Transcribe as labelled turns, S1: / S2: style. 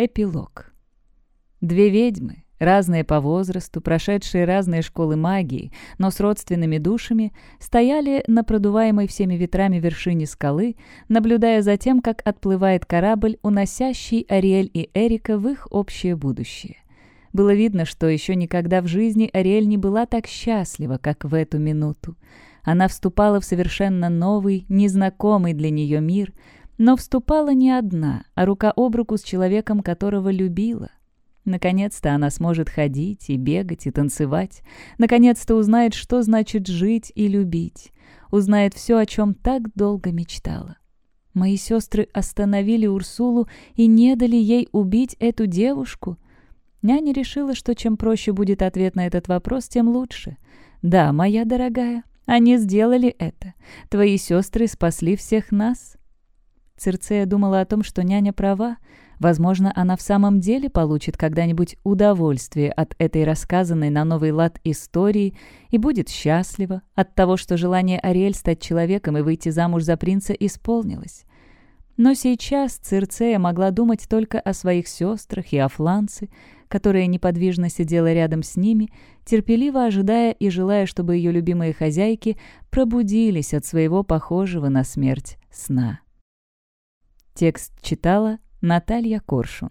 S1: Эпилог. Две ведьмы, разные по возрасту, прошедшие разные школы магии, но с родственными душами, стояли на продуваемой всеми ветрами вершине скалы, наблюдая за тем, как отплывает корабль, уносящий Ариэль и Эрика в их общее будущее. Было видно, что еще никогда в жизни Ариэль не была так счастлива, как в эту минуту. Она вступала в совершенно новый, незнакомый для нее мир — но вступала не одна, а рука об руку с человеком, которого любила. Наконец-то она сможет ходить и бегать и танцевать. Наконец-то узнает, что значит жить и любить. Узнает все, о чем так долго мечтала. Мои сестры остановили Урсулу и не дали ей убить эту девушку. Няня решила, что чем проще будет ответ на этот вопрос, тем лучше. «Да, моя дорогая, они сделали это. Твои сестры спасли всех нас. Цирцея думала о том, что няня права. Возможно, она в самом деле получит когда-нибудь удовольствие от этой рассказанной на новый лад истории и будет счастлива от того, что желание Ариэль стать человеком и выйти замуж за принца исполнилось. Но сейчас Цирцея могла думать только о своих сестрах и о Фланце, которая неподвижно сидела рядом с ними, терпеливо ожидая и желая, чтобы ее любимые хозяйки пробудились от своего похожего на смерть сна. Текст читала Наталья Коршун.